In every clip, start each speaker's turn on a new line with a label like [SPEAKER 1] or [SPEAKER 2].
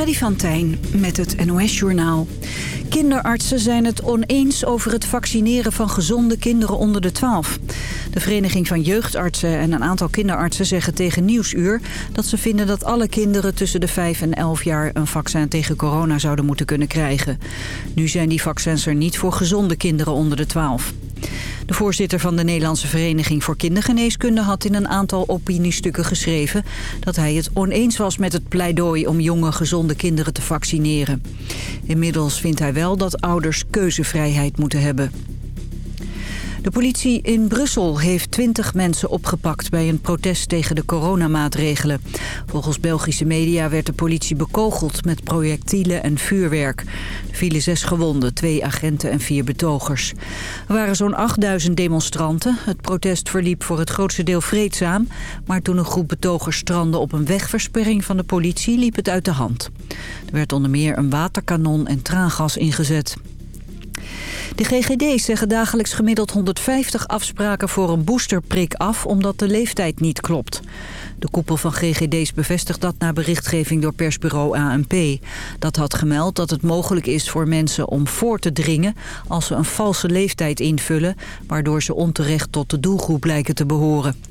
[SPEAKER 1] Freddy van Tijn met het NOS-journaal. Kinderartsen zijn het oneens over het vaccineren van gezonde kinderen onder de 12. De Vereniging van Jeugdartsen en een aantal kinderartsen zeggen tegen Nieuwsuur... dat ze vinden dat alle kinderen tussen de 5 en 11 jaar een vaccin tegen corona zouden moeten kunnen krijgen. Nu zijn die vaccins er niet voor gezonde kinderen onder de 12. De voorzitter van de Nederlandse Vereniging voor Kindergeneeskunde had in een aantal opiniestukken geschreven dat hij het oneens was met het pleidooi om jonge gezonde kinderen te vaccineren. Inmiddels vindt hij wel dat ouders keuzevrijheid moeten hebben. De politie in Brussel heeft twintig mensen opgepakt bij een protest tegen de coronamaatregelen. Volgens Belgische media werd de politie bekogeld met projectielen en vuurwerk. Er vielen zes gewonden, twee agenten en vier betogers. Er waren zo'n 8000 demonstranten. Het protest verliep voor het grootste deel vreedzaam. Maar toen een groep betogers strandde op een wegversperring van de politie liep het uit de hand. Er werd onder meer een waterkanon en traangas ingezet. De GGD's zeggen dagelijks gemiddeld 150 afspraken voor een boosterprik af... omdat de leeftijd niet klopt. De koepel van GGD's bevestigt dat na berichtgeving door persbureau ANP. Dat had gemeld dat het mogelijk is voor mensen om voor te dringen... als ze een valse leeftijd invullen... waardoor ze onterecht tot de doelgroep lijken te behoren.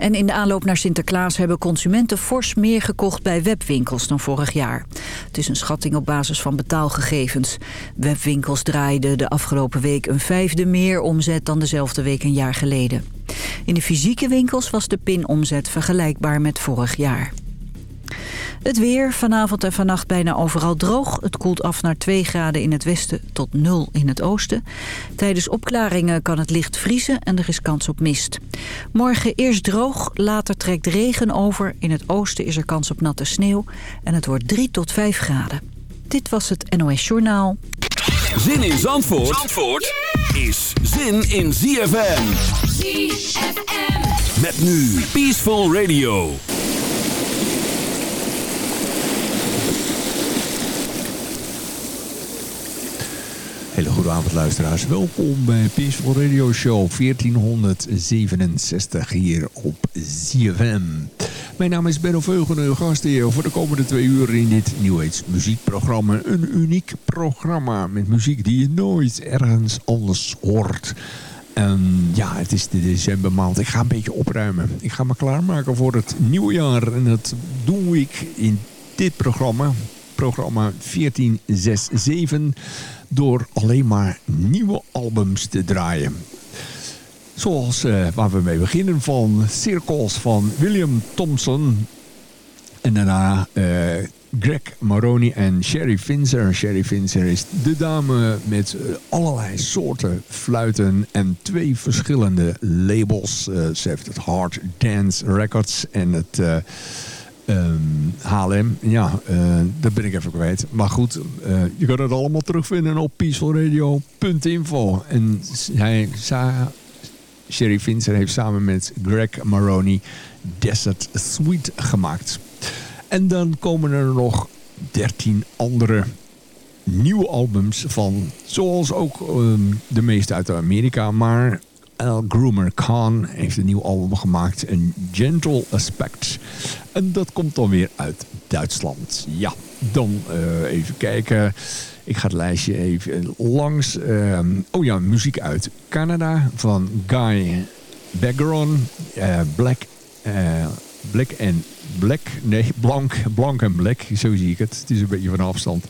[SPEAKER 1] En in de aanloop naar Sinterklaas hebben consumenten fors meer gekocht bij webwinkels dan vorig jaar. Het is een schatting op basis van betaalgegevens. Webwinkels draaiden de afgelopen week een vijfde meer omzet dan dezelfde week een jaar geleden. In de fysieke winkels was de pinomzet vergelijkbaar met vorig jaar. Het weer, vanavond en vannacht bijna overal droog. Het koelt af naar 2 graden in het westen tot 0 in het oosten. Tijdens opklaringen kan het licht vriezen en er is kans op mist. Morgen eerst droog, later trekt regen over. In het oosten is er kans op natte sneeuw en het wordt 3 tot 5 graden. Dit was het NOS Journaal.
[SPEAKER 2] Zin in Zandvoort, Zandvoort is zin in ZFM. ZFM. Met nu Peaceful Radio.
[SPEAKER 3] Hele goede avond luisteraars. Welkom bij Peaceful Radio Show 1467 hier op ZFM. Mijn naam is Benno Veugen, uw gastheer voor de komende twee uur in dit New muziekprogramma. Een uniek programma met muziek die je nooit ergens anders hoort. En ja, het is de decembermaand. Ik ga een beetje opruimen. Ik ga me klaarmaken voor het nieuwe jaar. En dat doe ik in dit programma. Programma 1467 door alleen maar nieuwe albums te draaien. Zoals uh, waar we mee beginnen van Circles van William Thompson. En daarna uh, Greg Maroney en Sherry Finzer. Sherry Finzer is de dame met uh, allerlei soorten fluiten en twee verschillende labels. ze heeft het Hard Dance Records en het... HLM, ja, uh, dat ben ik even kwijt. Maar goed, uh, je kan het allemaal terugvinden op peacefulradio.info. En hij, Sherry Finzer heeft samen met Greg Maroney Desert Sweet gemaakt. En dan komen er nog 13 andere nieuwe albums van, zoals ook um, de meeste uit Amerika, maar Al Groomer Khan heeft een nieuw album gemaakt, een Gentle Aspect. En dat komt dan weer uit Duitsland. Ja, dan uh, even kijken. Ik ga het lijstje even langs. Uh, oh ja, muziek uit Canada van Guy Bagron. Uh, Black, Black and Black. Nee, Blank, Blank en Black. Zo zie ik het. Het is een beetje van afstand.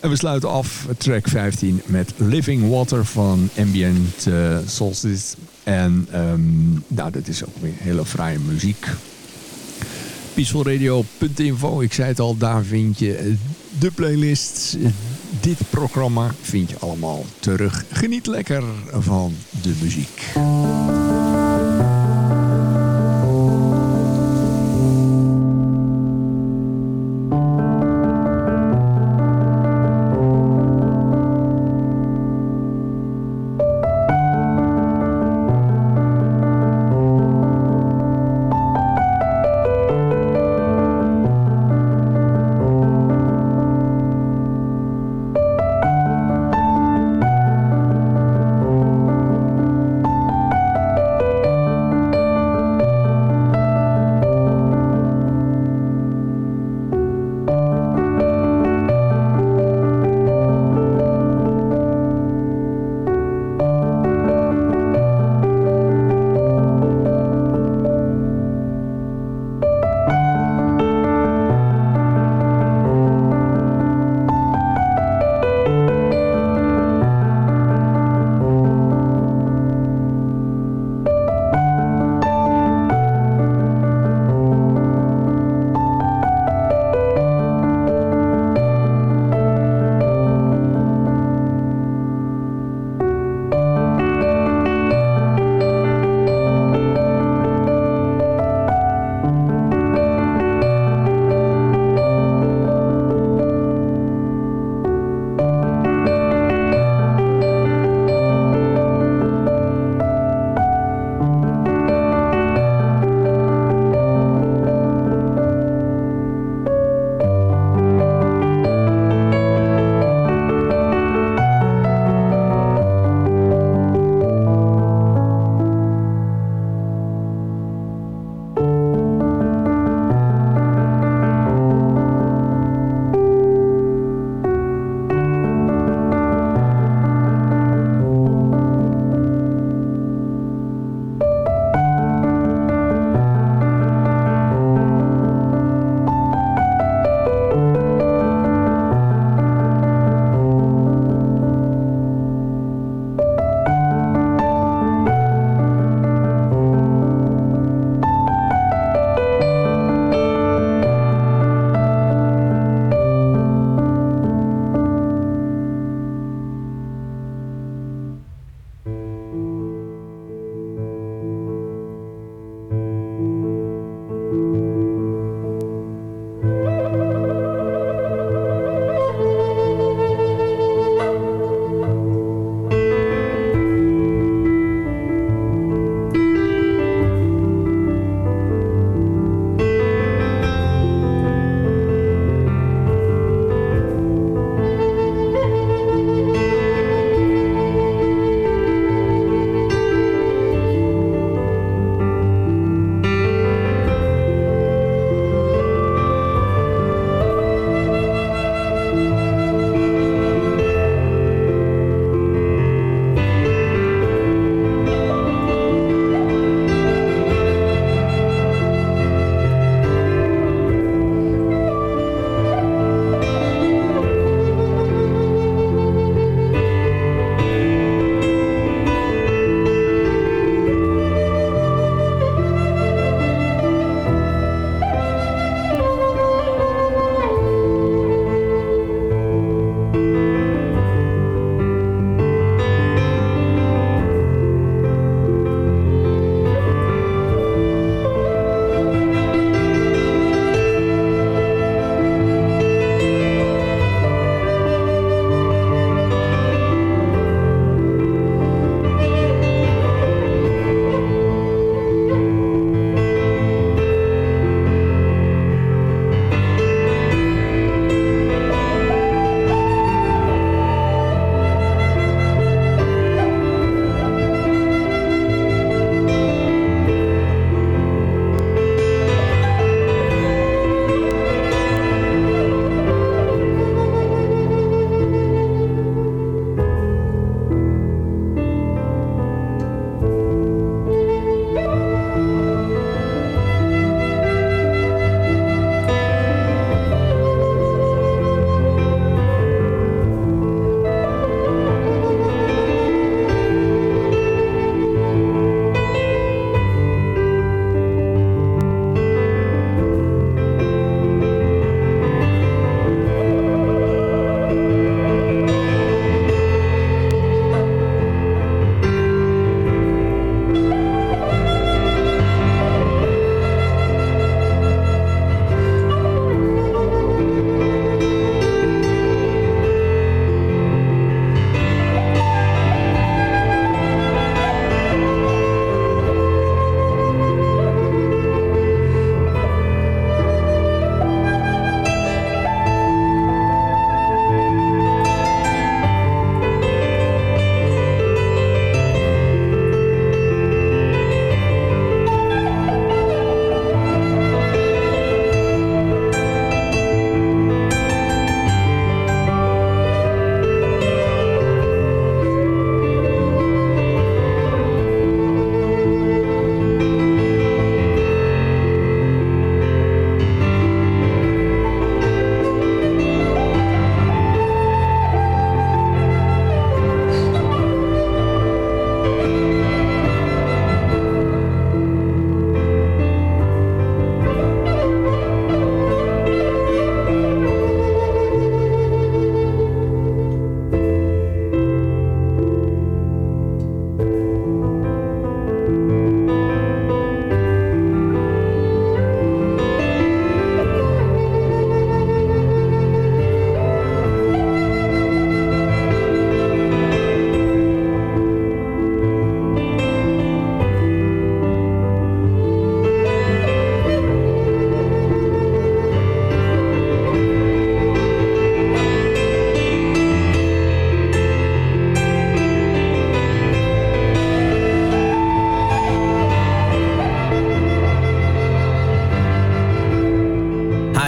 [SPEAKER 3] En we sluiten af track 15 met Living Water van Ambient uh, Solstice. En um, nou, dat is ook weer hele fraaie muziek. Peacefulradio.info. Ik zei het al, daar vind je de playlists. Dit programma vind je allemaal terug. Geniet lekker van de muziek.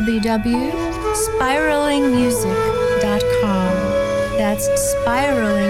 [SPEAKER 4] www.spiralingmusic.com. That's spiralingmusic.com.